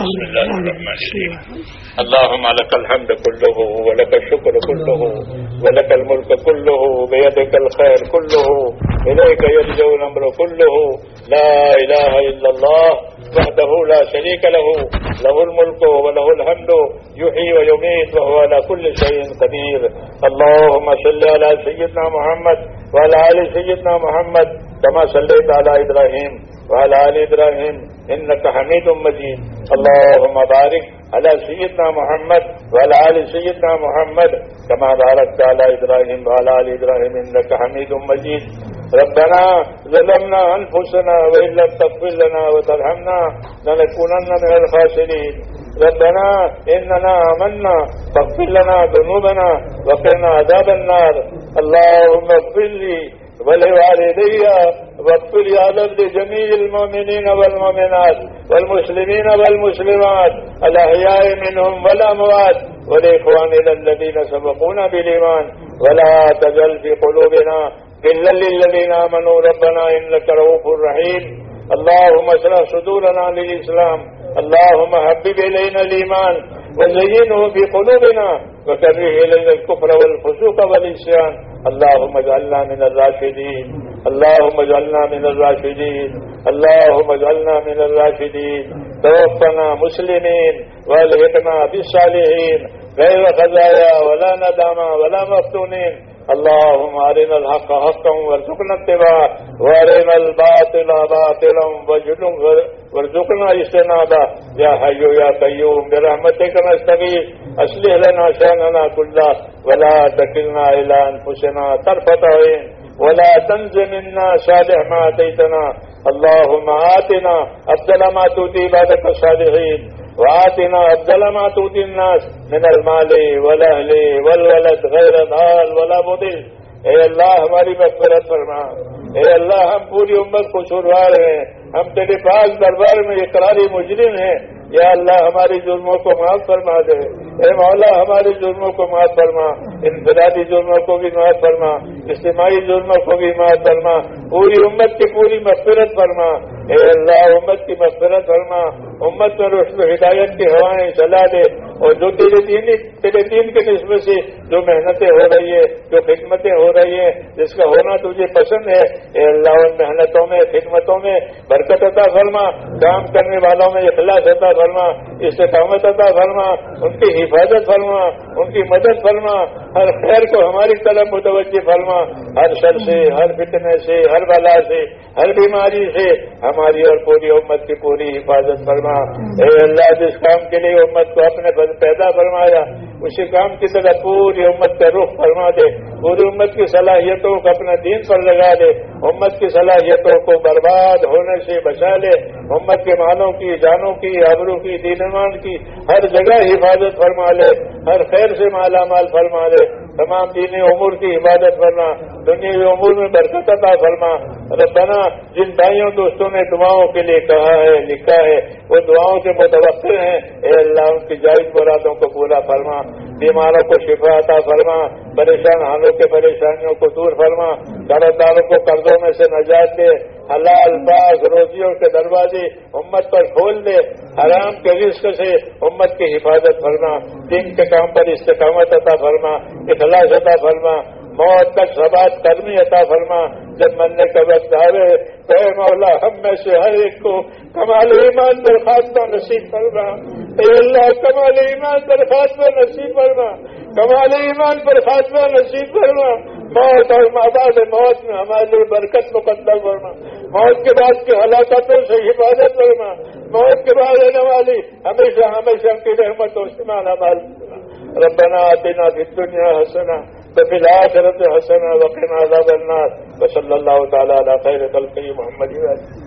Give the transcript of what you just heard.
بسم الله الرحمن الرحيم. اللهم لك الحمد كله ولك الشكر كله ولك الملك كله بيدك الخير كله إليك يرجو الأمر كله. لا إله إلا الله وحده لا شريك له. له الملك وله الحمد. يحيي ويميت وهو على كل شيء قدير. اللهم صل على سيدنا محمد وعلى آل سيدنا محمد كما صليت على إبراهيم وعلى آل إبراهيم إنك حميد مجيد اللهم بارك على سيدنا محمد وعلى آل سيدنا محمد كما باركت على إبراهيم وعلى آل إبراهيم إنك حميد مجيد ربنا ظلمنا أنفسنا وإن لم تغفر لنا وترحمنا لنكونن من الخاسرين ربنا إننا آمنا، فاغفر لنا ذنوبنا، وقنا عذاب النار۔ اللهم اغفر لي ولوالدي واغفر يا رب لجميع المؤمنين والمؤمنات والمسلمين والمسلمات، الأحياء منهم والأموات ولإخواننا الذين سبقونا بالإيمان. ولا تجل في قلوبنا غلا للذين آمنوا. ربنا إنك رؤوف رحيم. اللهم اشرح صدورنا للإسلام. اللهم حبب إلينا الإيمان. وزينه في قلوبنا. وكره إلينا الكفر والفسوق والعصيان. اللهم اجعلنا من الراشدين. اللهم اجعلنا من الراشدين. اللهم اجعلنا من الراشدين. توفنا مسلمين والحقنا بالصالحين. غير خزايا ولا ندامة ولا مفتونين. اللهم أرنا الحق حقا وارزقنا اتباعه، وأرنا الباطل باطلا وارزقنا اجتنابه. يا حي يا قيوم، برحمتك نستغيث. أصلح لنا شأننا كله، ولا تكلنا إلى أنفسنا طرفة عين، ولا تنز منا صالح ما أتيتنا اللهم آتنا أفضل ما تؤتي عبادك الصالحين. واتنا ابدل ما توتي الناس من المال والاهل والولد غير مال ولا مضل. اے اللہ، ہماری مغفرت فرما. اے اللہ، ہم پوری امت کو چھڑوا رہے ہیں۔ ہم تیرے پاس دربار میں اقراری مجرم ہیں۔ یا اللہ، ہماری جرموں کو معاف فرما دے۔ اے مولا ہمارے جرموں کو معاف فرما۔ انفرادی جرموں کو بھی معاف فرما۔ اجتماعی جرموں کو بھی معاف فرما۔ پوری امت کی پوری مغفرت فرما۔ اے اللہ، امت کی مغفرت فرما۔ امت میں روشن ہدایت کی ہوائیں چلا دے۔ اور جو تیرے دین تیرے دین کے نسبت سے جو محنتیں ہو رہی ہے جو خدمتیں ہو رہی ہیں، جس کا ہونا تجھے پسند ہے۔ اے اللہ، ان محنتوں میں خدمتوں میں برکت عطا فرما۔ کام کرنے والوں میں اخلاص عطا فرما۔ استقامت عطا فرما۔ ان کی حفاظت فرما۔ ان کی مدد فرما۔ ہر خیر کو ہماری طرف متوجہ فرما۔ ہر شر سے، ہر فتنے سے، ہر بلا سے، ہر بیماری سے ہماری اور پوری امت کی پوری حفاظت فرما۔ اے اللہ، جس کام کے لیے امت کو اپنے پیدا فرمایا اسی کام کی طرح پوری امت کا رخ فرما دے، پوری امت کی صلاحیتوں کو اپنا دین پر لگا دے، امت کی صلاحیتوں کو برباد ہونے سے بچا لے، امت کے مالوں کی، جانوں کی آبروں کی دینمان کی، ہر جگہ حفاظت فرما لے، ہر خیر سے مالا مال فرما لے تمام دینی امور کی حفاظت فرما، دنیا امور میں برکت عطا فرما۔ ربنا، جن بھائیوں، دوستوں نے دعاؤں کے لیے کہا ہے، لکھا ہے، وہ دعاؤں کے متوقع ہیں۔ اے اللہ، ان کی جائز مرادوں کو پورا فرما۔ بیماروں کو شفا عطا فرما۔ پریشان حالوں کے پریشانیوں کو دور فرما۔ داروں کو قرضوں میں سے نجات دے۔ حلال باغ روزیوں کے دروازے امت پر کھول دے۔ حرام کے رزق سے امت کی حفاظت فرما۔ دن کے کام پر استقامت عطا فرما، اخلاص عطا فرما، موت تک سبات کرمی عطا فرما۔ جب مرنے کا وقت آئے تو اے مولا، ہم میں سے ہر ایک کو کمال ایمان درخواست نصیب فرما۔ اے اللہ، کمال ایمان درخواست نصیب فرما۔ کمال ایمان پر خاتمہ نصیب فرما۔ موت اور مادہ موت میں ہمارے لیے برکت مقدر فرما۔ موت کے بعد کی ہلاکتوں سے حفاظت فرما۔ موت کے بعد رہنے والی ہمیشہ ہمیشہ کی رحمت و استعمال ہمارے ربنا آتنا في الدنيا حسنة وفي الآخرة حسنة وقنا عذاب النار۔ وصلى الله تعالى على خير خلقه محمد وآله